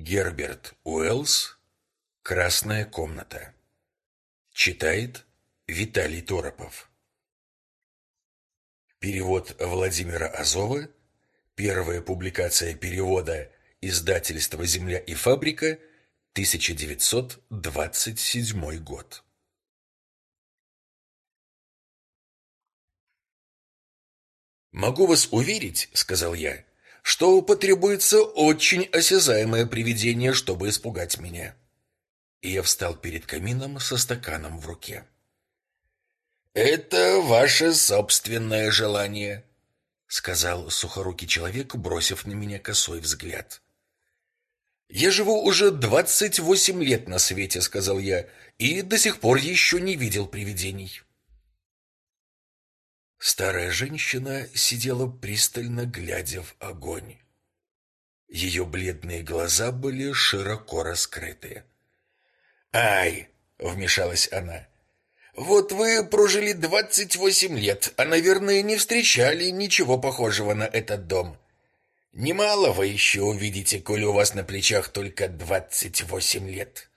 Герберт Уэллс «Красная комната». Читает Виталий Торопов. Перевод Владимира Азова. Первая публикация перевода Издательство «Земля и фабрика», 1927 год. «Могу вас уверить, — сказал я, — что потребуется очень осязаемое привидение, чтобы испугать меня». И я встал перед камином со стаканом в руке. «Это ваше собственное желание», — сказал сухорукий человек, бросив на меня косой взгляд. «Я живу уже двадцать восемь лет на свете», — сказал я, — «и до сих пор еще не видел привидений». Старая женщина сидела пристально глядя в огонь. Ее бледные глаза были широко раскрыты. «Ай!» — вмешалась она. «Вот вы прожили двадцать восемь лет, а, наверное, не встречали ничего похожего на этот дом. Немало вы еще увидите, коли у вас на плечах только двадцать восемь лет».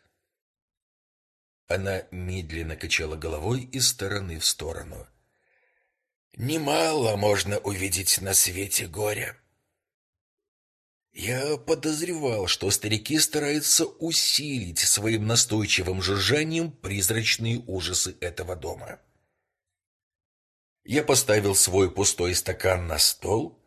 Она медленно качала головой из стороны в сторону. Немало можно увидеть на свете горя. Я подозревал, что старики стараются усилить своим настойчивым жужжанием призрачные ужасы этого дома. Я поставил свой пустой стакан на стол,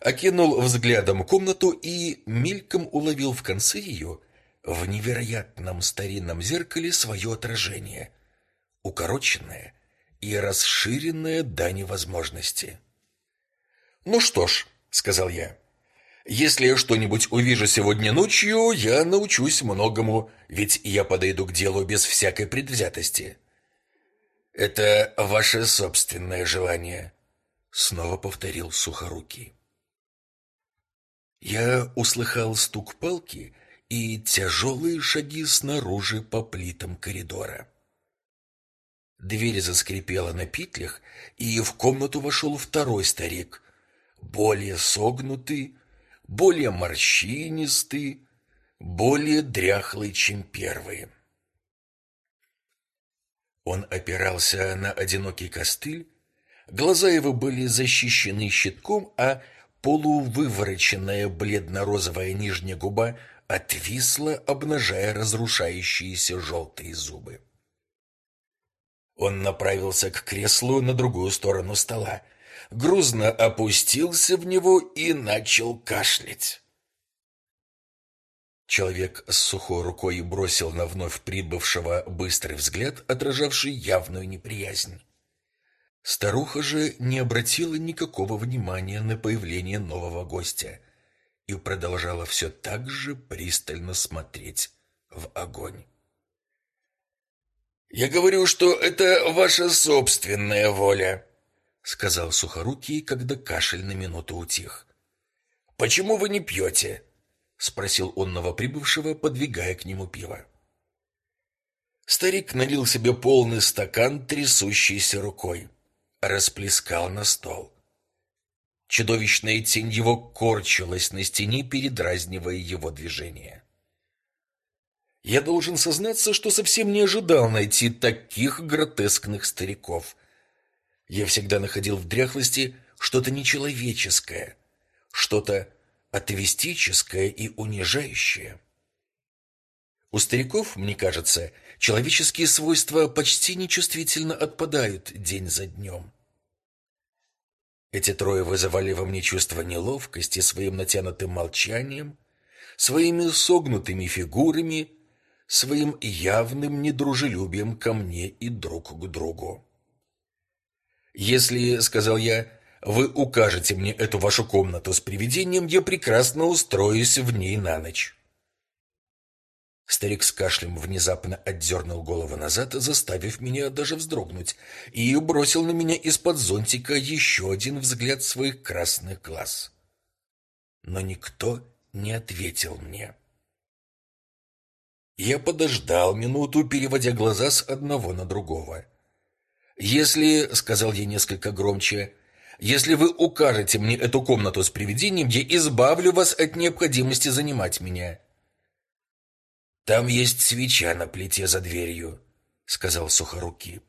окинул взглядом комнату и мельком уловил в конце ее, в невероятном старинном зеркале, свое отражение, укороченное, и расширенная до невозможности. «Ну что ж», — сказал я, — «если я что-нибудь увижу сегодня ночью, я научусь многому, ведь я подойду к делу без всякой предвзятости». «Это ваше собственное желание», — снова повторил Сухорукий. Я услыхал стук палки и тяжелые шаги снаружи по плитам коридора. Дверь заскрипела на петлях, и в комнату вошел второй старик, более согнутый, более морщинистый, более дряхлый, чем первый. Он опирался на одинокий костыль, глаза его были защищены щитком, а полувывороченная бледно-розовая нижняя губа отвисла, обнажая разрушающиеся желтые зубы. Он направился к креслу на другую сторону стола, грузно опустился в него и начал кашлять. Человек с сухой рукой бросил на вновь прибывшего быстрый взгляд, отражавший явную неприязнь. Старуха же не обратила никакого внимания на появление нового гостя и продолжала все так же пристально смотреть в огонь. «Я говорю, что это ваша собственная воля», — сказал Сухорукий, когда кашель на минуту утих. «Почему вы не пьете?» — спросил он новоприбывшего, подвигая к нему пиво. Старик налил себе полный стакан трясущейся рукой, расплескал на стол. Чудовищная тень его корчилась на стене, передразнивая его движение. Я должен сознаться, что совсем не ожидал найти таких гротескных стариков. Я всегда находил в дряхлости что-то нечеловеческое, что-то атовистическое и унижающее. У стариков, мне кажется, человеческие свойства почти нечувствительно отпадают день за днем. Эти трое вызывали во мне чувство неловкости своим натянутым молчанием, своими согнутыми фигурами своим явным недружелюбием ко мне и друг к другу. «Если, — сказал я, — вы укажете мне эту вашу комнату с привидением, я прекрасно устроюсь в ней на ночь». Старик с кашлем внезапно отдернул голову назад, заставив меня даже вздрогнуть, и бросил на меня из-под зонтика еще один взгляд своих красных глаз. Но никто не ответил мне. Я подождал минуту, переводя глаза с одного на другого. «Если, — сказал я несколько громче, — если вы укажете мне эту комнату с привидением, я избавлю вас от необходимости занимать меня. «Там есть свеча на плите за дверью», — сказал Сухорукий.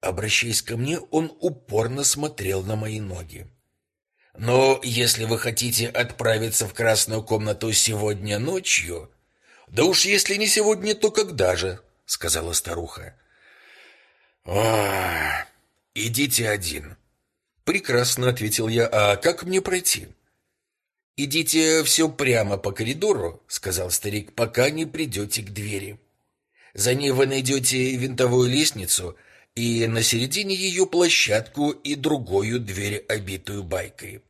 Обращаясь ко мне, он упорно смотрел на мои ноги. «Но если вы хотите отправиться в красную комнату сегодня ночью...» «Да уж если не сегодня, то когда же?» — сказала старуха. «О, идите один». «Прекрасно», — ответил я. «А как мне пройти?» «Идите все прямо по коридору», — сказал старик, — «пока не придете к двери. За ней вы найдете винтовую лестницу и на середине ее площадку и другую дверь, обитую байкой.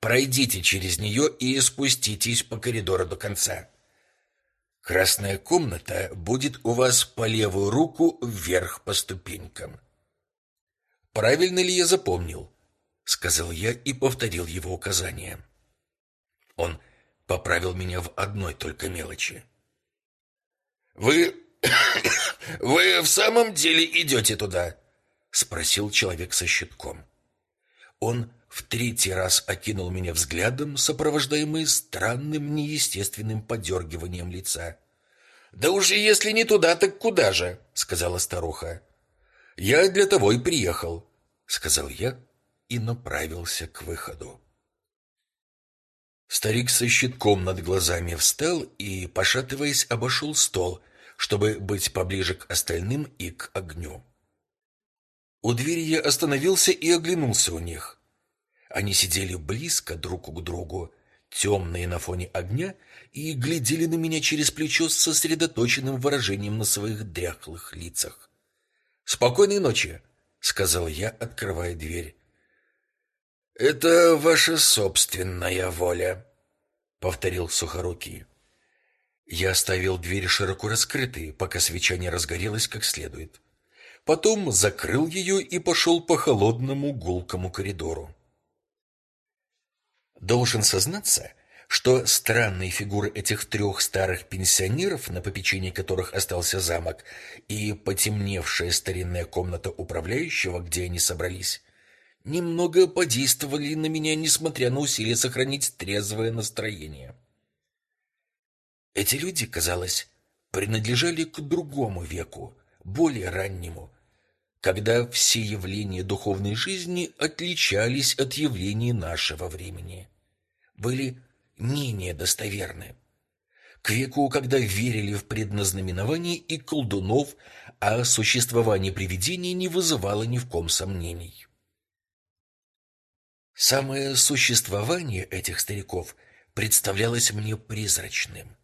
Пройдите через нее и спуститесь по коридору до конца. Красная комната будет у вас по левую руку вверх по ступенькам. Правильно ли я запомнил? сказал я и повторил его указания. Он поправил меня в одной только мелочи. Вы вы в самом деле идете туда? спросил человек со щитком. Он в третий раз окинул меня взглядом, сопровождаемый странным неестественным подергиванием лица. «Да уже если не туда, так куда же?» — сказала старуха. «Я для того и приехал», — сказал я и направился к выходу. Старик со щитком над глазами встал и, пошатываясь, обошел стол, чтобы быть поближе к остальным и к огню. У двери я остановился и оглянулся у них. Они сидели близко друг к другу, темные на фоне огня, и глядели на меня через плечо с сосредоточенным выражением на своих дряхлых лицах. «Спокойной ночи», — сказал я, открывая дверь. «Это ваша собственная воля», — повторил Сухорукий. Я оставил дверь широко раскрытой, пока свеча не разгорелась как следует. Потом закрыл ее и пошел по холодному гулкому коридору. Должен сознаться, что странные фигуры этих трех старых пенсионеров, на попечении которых остался замок, и потемневшая старинная комната управляющего, где они собрались, немного подействовали на меня, несмотря на усилия сохранить трезвое настроение. Эти люди, казалось, принадлежали к другому веку, более раннему, когда все явления духовной жизни отличались от явлений нашего времени были менее достоверны. К веку, когда верили в предназнаменование и колдунов, а существование привидений не вызывало ни в ком сомнений. Самое существование этих стариков представлялось мне призрачным.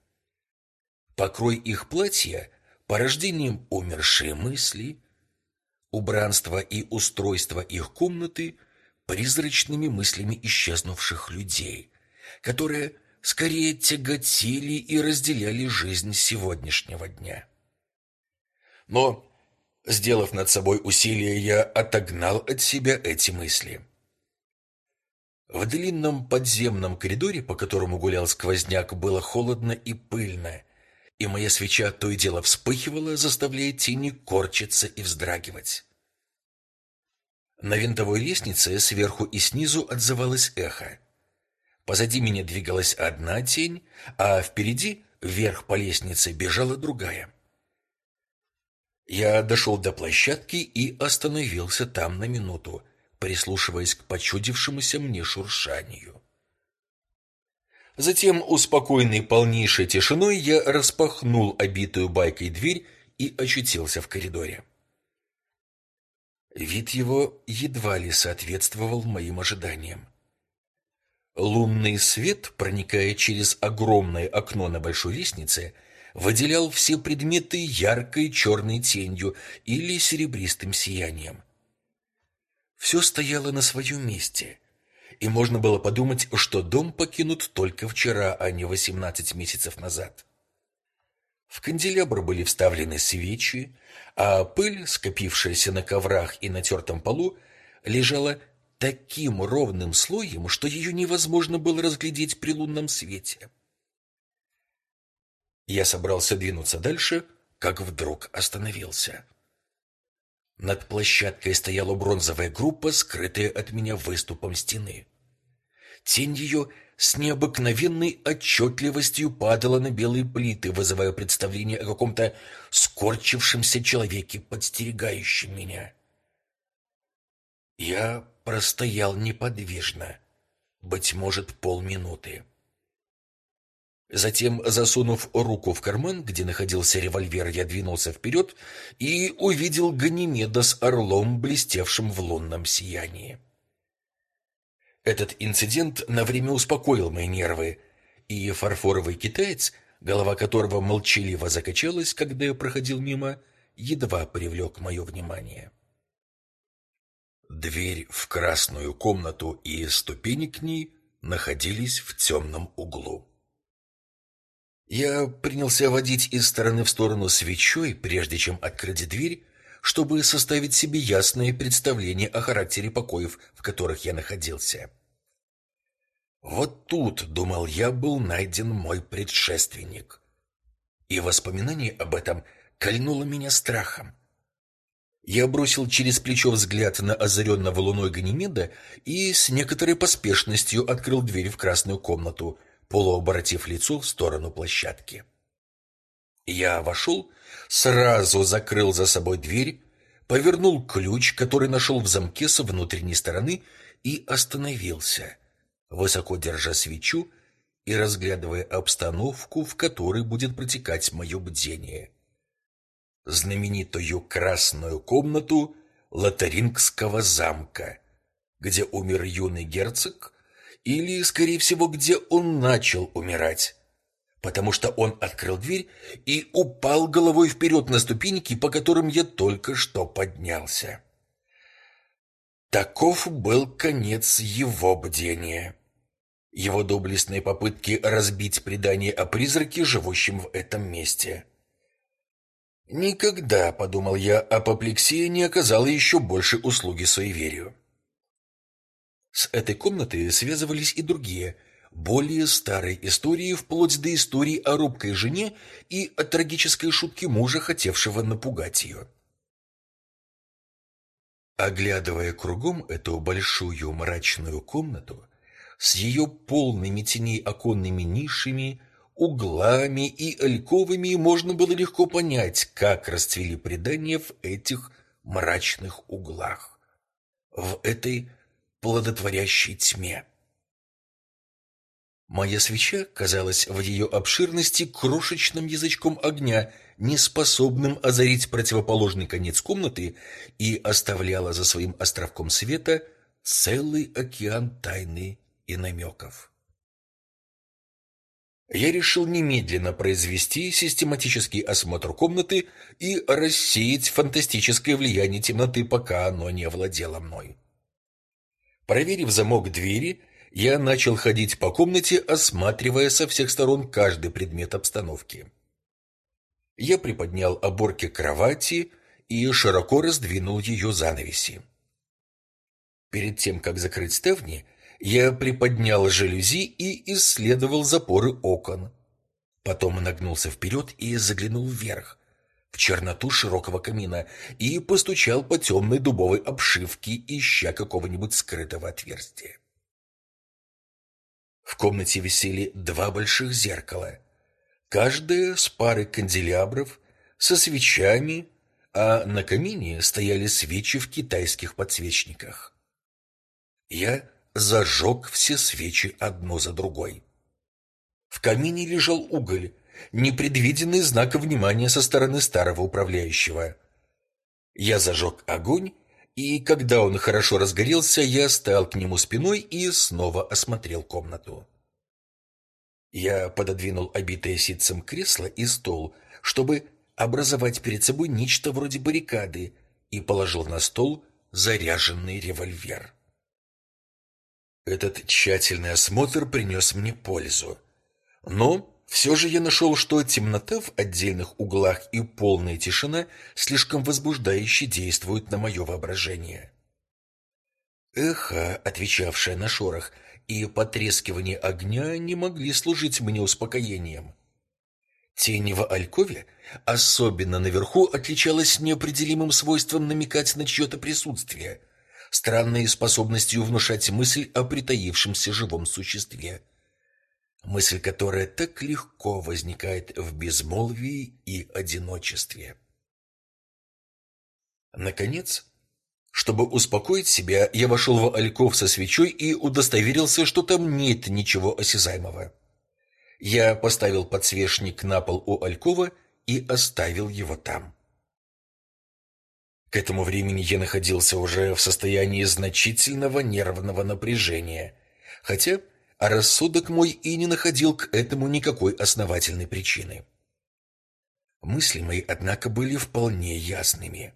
Покрой их платья порождением умершей мысли, убранство и устройство их комнаты призрачными мыслями исчезнувших людей, которые скорее тяготили и разделяли жизнь сегодняшнего дня. Но, сделав над собой усилие, я отогнал от себя эти мысли. В длинном подземном коридоре, по которому гулял сквозняк, было холодно и пыльно, и моя свеча то и дело вспыхивала, заставляя тени корчиться и вздрагивать. На винтовой лестнице сверху и снизу отзывалось эхо. Позади меня двигалась одна тень, а впереди, вверх по лестнице, бежала другая. Я дошел до площадки и остановился там на минуту, прислушиваясь к почудившемуся мне шуршанию. Затем, успокоенный полнейшей тишиной, я распахнул обитую байкой дверь и очутился в коридоре. Вид его едва ли соответствовал моим ожиданиям. Лунный свет, проникая через огромное окно на большой лестнице, выделял все предметы яркой черной тенью или серебристым сиянием. Все стояло на своем месте, и можно было подумать, что дом покинут только вчера, а не восемнадцать месяцев назад. В канделябр были вставлены свечи, а пыль, скопившаяся на коврах и на тертом полу, лежала таким ровным слоем, что ее невозможно было разглядеть при лунном свете. Я собрался двинуться дальше, как вдруг остановился. Над площадкой стояла бронзовая группа, скрытая от меня выступом стены. Тень ее с необыкновенной отчетливостью падала на белые плиты, вызывая представление о каком-то скорчившемся человеке, подстерегающем меня. Я простоял неподвижно, быть может, полминуты. Затем, засунув руку в карман, где находился револьвер, я двинулся вперед и увидел Ганимеда с орлом, блестевшим в лунном сиянии. Этот инцидент на время успокоил мои нервы, и фарфоровый китаец, голова которого молчаливо закачалась, когда я проходил мимо, едва привлек мое внимание. Дверь в красную комнату и ступени к ней находились в темном углу. Я принялся водить из стороны в сторону свечой, прежде чем открыть дверь, чтобы составить себе ясное представление о характере покоев, в которых я находился. Вот тут, думал я, был найден мой предшественник. И воспоминание об этом кольнуло меня страхом. Я бросил через плечо взгляд на озаренного луной Ганимеда и с некоторой поспешностью открыл дверь в красную комнату, полуоборотив лицо в сторону площадки. Я вошел, сразу закрыл за собой дверь, повернул ключ, который нашел в замке со внутренней стороны, и остановился — высоко держа свечу и разглядывая обстановку, в которой будет протекать мое бдение. Знаменитую красную комнату Лотарингского замка, где умер юный герцог, или, скорее всего, где он начал умирать, потому что он открыл дверь и упал головой вперед на ступеньки, по которым я только что поднялся. Таков был конец его бдения. Его доблестные попытки разбить предание о призраке, живущем в этом месте. Никогда, подумал я, апоплексия не оказала еще больше услуги суеверию. С этой комнатой связывались и другие, более старые истории, вплоть до истории о робкой жене и о трагической шутке мужа, хотевшего напугать ее. Оглядывая кругом эту большую мрачную комнату, с ее полными теней оконными нишами, углами и альковами можно было легко понять, как расцвели предания в этих мрачных углах, в этой плодотворящей тьме. Моя свеча казалась в ее обширности крошечным язычком огня, неспособным озарить противоположный конец комнаты, и оставляла за своим островком света целый океан тайны и намеков. Я решил немедленно произвести систематический осмотр комнаты и рассеять фантастическое влияние темноты, пока оно не овладело мной. Проверив замок двери, я начал ходить по комнате, осматривая со всех сторон каждый предмет обстановки. Я приподнял оборки кровати и широко раздвинул ее занавеси. Перед тем, как закрыть ставни, я приподнял жалюзи и исследовал запоры окон. Потом нагнулся вперед и заглянул вверх, в черноту широкого камина, и постучал по темной дубовой обшивке, ища какого-нибудь скрытого отверстия. В комнате висели два больших зеркала, каждое с парой канделябров, со свечами, а на камине стояли свечи в китайских подсвечниках. Я зажег все свечи одну за другой. В камине лежал уголь, непредвиденный знак внимания со стороны старого управляющего. Я зажег огонь, и когда он хорошо разгорелся, я стал к нему спиной и снова осмотрел комнату. Я пододвинул обитое ситцем кресло и стол, чтобы образовать перед собой нечто вроде баррикады, и положил на стол заряженный револьвер. Этот тщательный осмотр принес мне пользу. Но все же я нашел, что темнота в отдельных углах и полная тишина слишком возбуждающе действуют на мое воображение. Эхо, отвечавшее на шорох, и потрескивание огня не могли служить мне успокоением. Тень в алькове, особенно наверху, отличалась неопределимым свойством намекать на чье-то присутствие – странной способностью внушать мысль о притаившемся живом существе. мысль которая так легко возникает в безмолвии и одиночестве. Наконец, чтобы успокоить себя, я вошел в альков со свечой и удостоверился, что там нет ничего осязаемого. Я поставил подсвечник на пол у алькова и оставил его там. К этому времени я находился уже в состоянии значительного нервного напряжения, хотя рассудок мой и не находил к этому никакой основательной причины. Мысли мои, однако, были вполне ясными.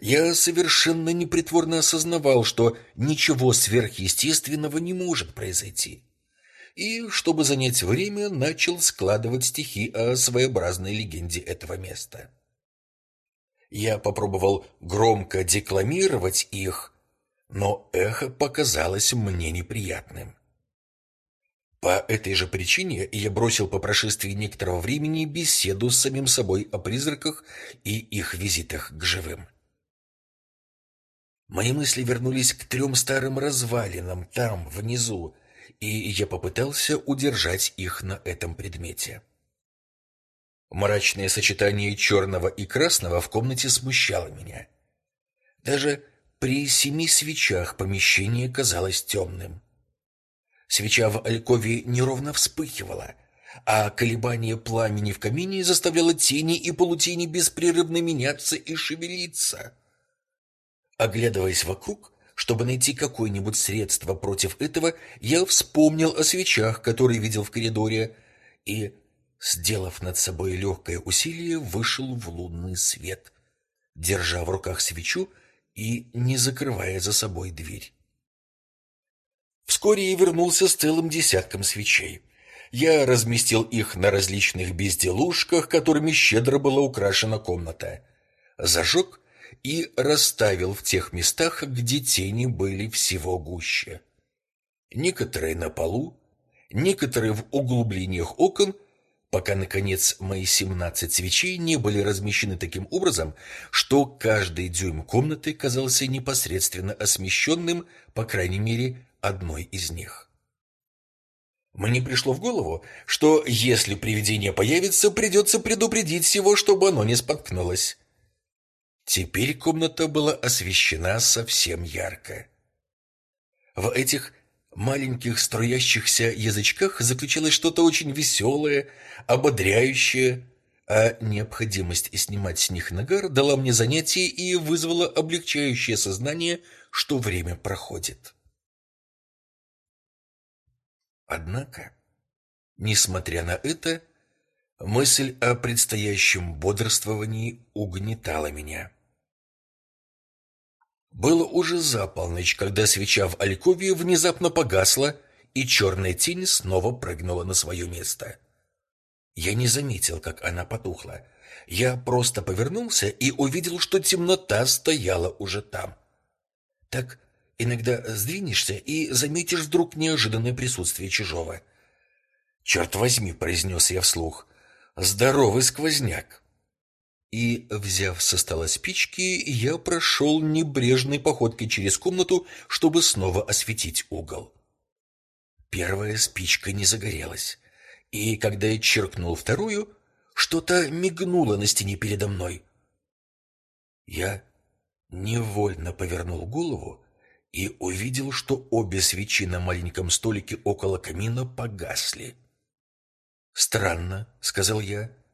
Я совершенно непритворно осознавал, что ничего сверхъестественного не может произойти. И, чтобы занять время, начал складывать стихи о своеобразной легенде этого места. Я попробовал громко декламировать их, но эхо показалось мне неприятным. По этой же причине я бросил по прошествии некоторого времени беседу с самим собой о призраках и их визитах к живым. Мои мысли вернулись к трем старым развалинам там, внизу, и я попытался удержать их на этом предмете. Мрачное сочетание черного и красного в комнате смущало меня. Даже при семи свечах помещение казалось темным. Свеча в алькове неровно вспыхивала, а колебание пламени в камине заставляло тени и полутени беспрерывно меняться и шевелиться. Оглядываясь вокруг, чтобы найти какое-нибудь средство против этого, я вспомнил о свечах, которые видел в коридоре, и, сделав над собой легкое усилие, вышел в лунный свет, держа в руках свечу и не закрывая за собой дверь. Вскоре я вернулся с целым десятком свечей. Я разместил их на различных безделушках, которыми щедро была украшена комната. Зажег и расставил в тех местах, где тени были всего гуще. Некоторые на полу, некоторые в углублениях окон, пока, наконец, мои семнадцать свечей не были размещены таким образом, что каждый дюйм комнаты казался непосредственно освещенным, по крайней мере, одной из них. Мне пришло в голову, что если привидение появится, придется предупредить его, чтобы оно не споткнулось. Теперь комната была освещена совсем ярко. В этих маленьких струящихся язычках заключалось что-то очень веселое, ободряющее, а необходимость снимать с них нагар дала мне занятие и вызвала облегчающее сознание, что время проходит. Однако, несмотря на это, мысль о предстоящем бодрствовании угнетала меня. Было уже за полночь, когда свеча в Алькове внезапно погасла, и черная тень снова прыгнула на свое место. Я не заметил, как она потухла. Я просто повернулся и увидел, что темнота стояла уже там. Так иногда сдвинешься и заметишь вдруг неожиданное присутствие чужого. «Черт возьми!» — произнес я вслух. «Здоровый сквозняк!» И, взяв со стола спички, я прошел небрежной походкой через комнату, чтобы снова осветить угол. Первая спичка не загорелась, и когда я черкнул вторую, что-то мигнуло на стене передо мной. Я невольно повернул голову и увидел, что обе свечи на маленьком столике около камина погасли. «Странно», — сказал я, —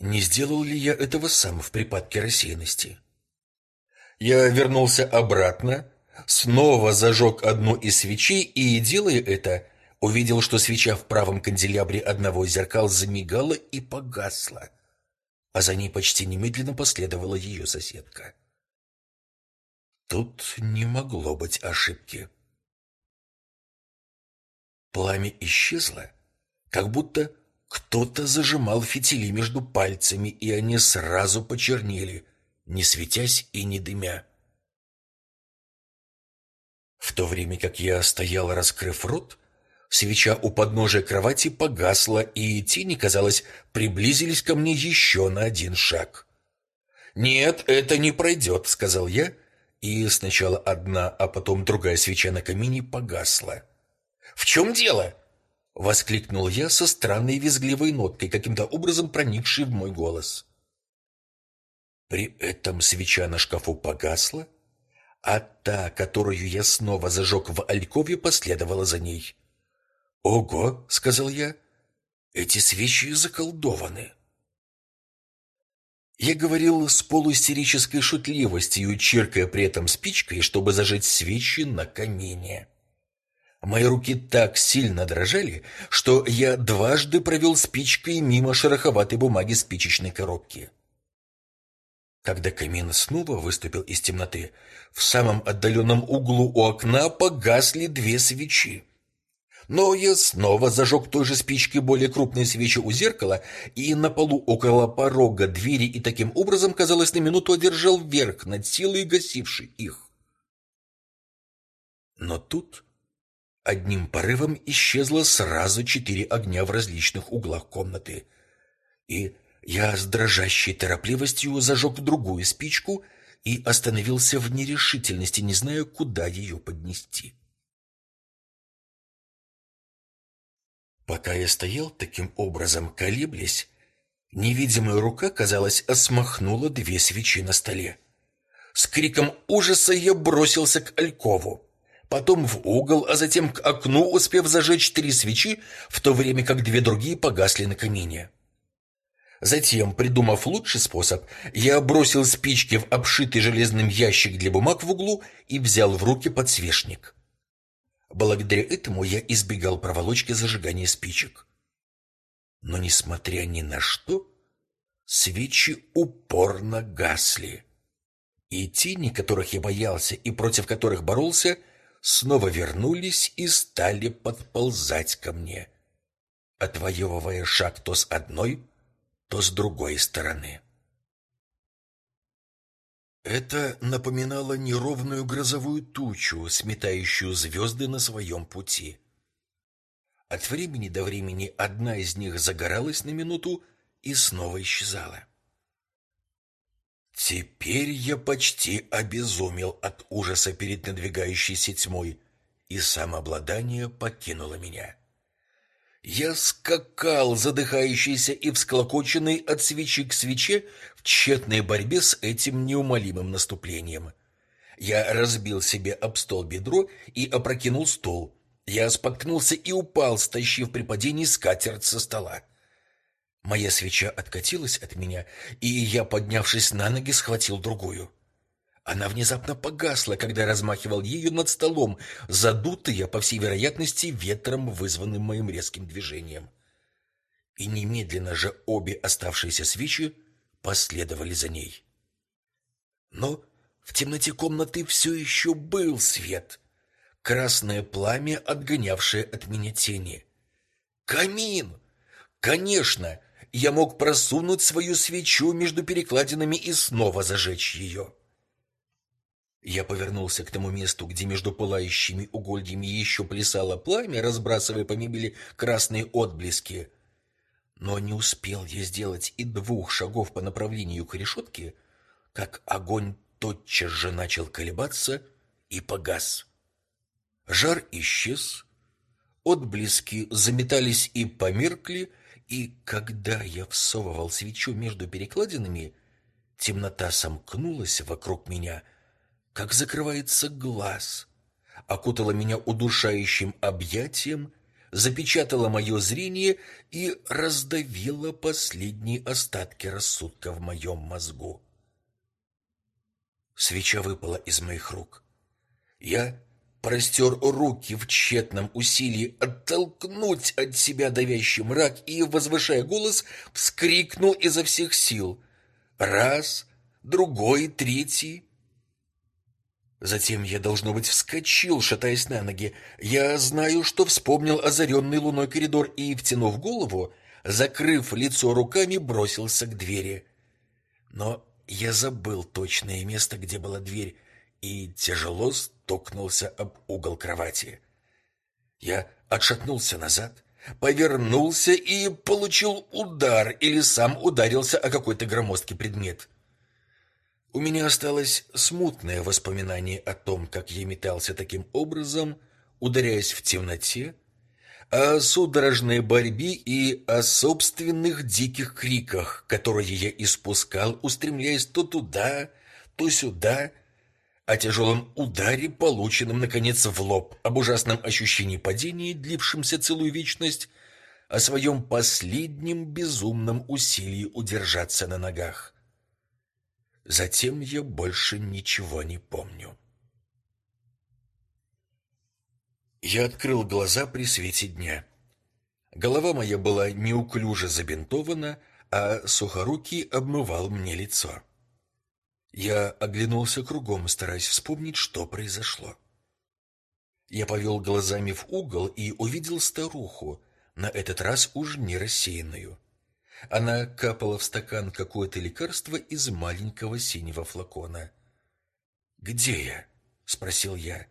не сделал ли я этого сам в припадке рассеянности? Я вернулся обратно, снова зажег одну из свечей и, делая это, увидел, что свеча в правом канделябре одного из зеркал замигала и погасла, а за ней почти немедленно последовала ее соседка. Тут не могло быть ошибки. Пламя исчезло, как будто кто-то зажимал фитили между пальцами, и они сразу почернели, не светясь и не дымя. В то время как я стоял, раскрыв рот, свеча у подножия кровати погасла, и тени, казалось, приблизились ко мне еще на один шаг. «Нет, это не пройдет», — сказал я, и сначала одна, а потом другая свеча на камине погасла. «В чем дело?» Воскликнул я со странной визгливой ноткой, каким-то образом проникшей в мой голос. При этом свеча на шкафу погасла, а та, которую я снова зажег в алькове, последовала за ней. «Ого!» — сказал я. «Эти свечи заколдованы». Я говорил с полуистерической шутливостью, чиркая при этом спичкой, чтобы зажечь свечи на камине. Мои руки так сильно дрожали, что я дважды провел спичкой мимо шероховатой бумаги спичечной коробки. Когда камин снова выступил из темноты, в самом отдаленном углу у окна погасли две свечи. Но я снова зажег той же спичкой более крупные свечи у зеркала и на полу около порога двери и таким образом, казалось, на минуту одержал верх над силой, гасившей их. Но тут одним порывом исчезло сразу четыре огня в различных углах комнаты, и я с дрожащей торопливостью зажег другую спичку и остановился в нерешительности, не зная, куда ее поднести. Пока я стоял таким образом, колеблясь, невидимая рука, казалось, осмахнула две свечи на столе. С криком ужаса я бросился к Алькову, потом в угол, а затем к окну, успев зажечь три свечи, в то время как две другие погасли на камине. Затем, придумав лучший способ, я бросил спички в обшитый железным ящик для бумаг в углу и взял в руки подсвечник. Благодаря этому я избегал проволочки зажигания спичек. Но, несмотря ни на что, свечи упорно гасли. И тени, которых я боялся и против которых боролся, снова вернулись и стали подползать ко мне, отвоевывая шаг то с одной, то с другой стороны. Это напоминало неровную грозовую тучу, сметающую звезды на своем пути. От времени до времени одна из них загоралась на минуту и снова исчезала. Теперь я почти обезумел от ужаса перед надвигающейся тьмой, и самообладание покинуло меня. Я скакал, задыхающийся и всклокоченный от свечи к свече, в тщетной борьбе с этим неумолимым наступлением. Я разбил себе об стол бедро и опрокинул стол. Я споткнулся и упал, стащив при падении скатерть со стола. Моя свеча откатилась от меня, и я, поднявшись на ноги, схватил другую. Она внезапно погасла, когда размахивал ею над столом, задутая, по всей вероятности, ветром, вызванным моим резким движением. И немедленно же обе оставшиеся свечи последовали за ней. Но в темноте комнаты все еще был свет, красное пламя, отгонявшее от меня тени. Камин! Конечно, я мог просунуть свою свечу между перекладинами и снова зажечь ее. Я повернулся к тому месту, где между пылающими угольями еще плясало пламя, разбрасывая по мебели красные отблески. Но не успел я сделать и двух шагов по направлению к решетке, как огонь тотчас же начал колебаться и погас. Жар исчез, отблески заметались и померкли, и когда я всовывал свечу между перекладинами, темнота сомкнулась вокруг меня — как закрывается глаз, окутала меня удушающим объятием, запечатала мое зрение и раздавила последние остатки рассудка в моем мозгу. Свеча выпала из моих рук. Я простер руки в тщетном усилии оттолкнуть от себя давящий мрак и, возвышая голос, вскрикнул изо всех сил. Раз, другой, третий. Затем я, должно быть, вскочил, шатаясь на ноги. Я знаю, что вспомнил озаренный луной коридор и, втянув голову, закрыв лицо руками, бросился к двери. Но я забыл точное место, где была дверь, и тяжело стукнулся об угол кровати. Я отшатнулся назад, повернулся и получил удар или сам ударился о какой-то громоздкий предмет. У меня осталось смутное воспоминание о том, как я метался таким образом, ударяясь в темноте, о судорожной борьбе и о собственных диких криках, которые я испускал, устремляясь то туда, то сюда, о тяжелом ударе, полученном, наконец, в лоб, об ужасном ощущении падения, длившемся целую вечность, о своем последнем безумном усилии удержаться на ногах. Затем я больше ничего не помню. Я открыл глаза при свете дня. Голова моя была неуклюже забинтована, а сухорукий обмывал мне лицо. Я оглянулся кругом, стараясь вспомнить, что произошло. Я повел глазами в угол и увидел старуху, на этот раз уж не рассеянную. Она капала в стакан какое-то лекарство из маленького синего флакона. «Где я?» — спросил я.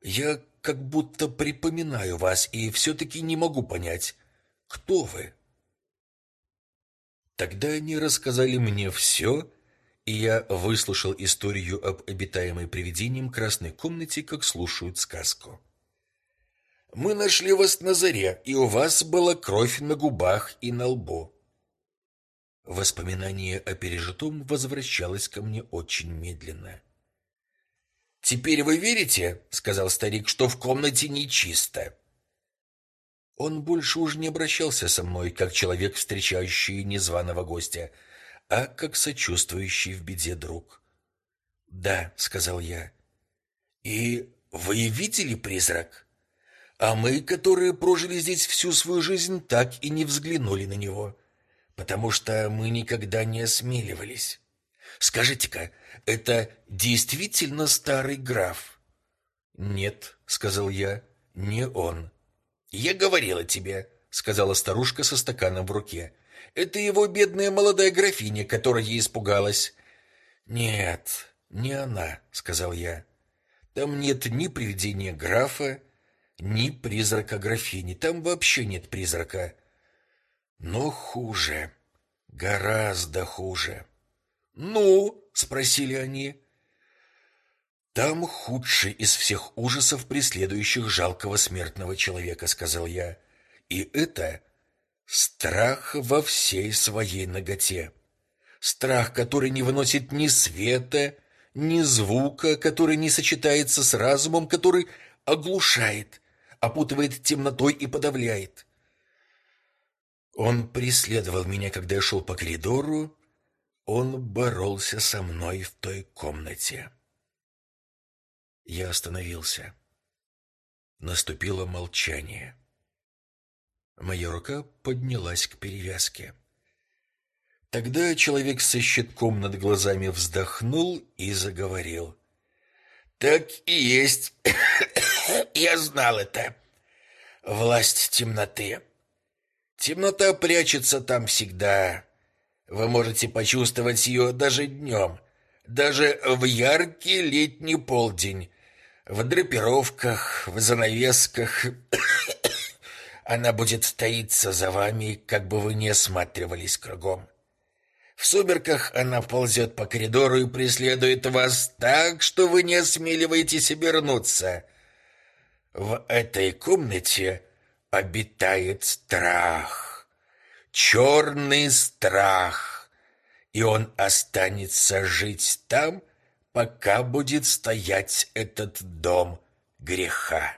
«Я как будто припоминаю вас и все-таки не могу понять, кто вы?» Тогда они рассказали мне все, и я выслушал историю об обитаемой привидением красной комнате, как слушают сказку. «Мы нашли вас на заре, и у вас была кровь на губах и на лбу. Воспоминание о пережитом возвращалось ко мне очень медленно. «Теперь вы верите, — сказал старик, — что в комнате нечисто?» Он больше уже не обращался со мной, как человек, встречающий незваного гостя, а как сочувствующий в беде друг. «Да», — сказал я. «И вы видели призрак? А мы, которые прожили здесь всю свою жизнь, так и не взглянули на него потому что мы никогда не осмеливались. Скажите-ка, это действительно старый граф? Нет, сказал я, не он. Я говорила тебе, сказала старушка со стаканом в руке. Это его бедная молодая графиня, которая испугалась. Нет, не она, сказал я. Там нет ни привидения графа, ни призрака графини. Там вообще нет призрака. Но хуже. Гораздо хуже. «Ну?» — спросили они. «Там худший из всех ужасов, преследующих жалкого смертного человека», — сказал я. «И это страх во всей своей ноготе. Страх, который не выносит ни света, ни звука, который не сочетается с разумом, который оглушает, опутывает темнотой и подавляет. Он преследовал меня, когда я шел по коридору. Он боролся со мной в той комнате. Я остановился. Наступило молчание. Моя рука поднялась к перевязке. Тогда человек со щитком над глазами вздохнул и заговорил. «Так и есть. Я знал это. Власть темноты. Темнота прячется там всегда. Вы можете почувствовать ее даже днем, даже в яркий летний полдень, в драпировках, в занавесках. Она будет таиться за вами, как бы вы ни осматривались кругом. В сумерках она ползет по коридору и преследует вас так, что вы не осмеливаетесь обернуться. В этой комнате обитает страх, черный страх, и он останется жить там, пока будет стоять этот дом греха.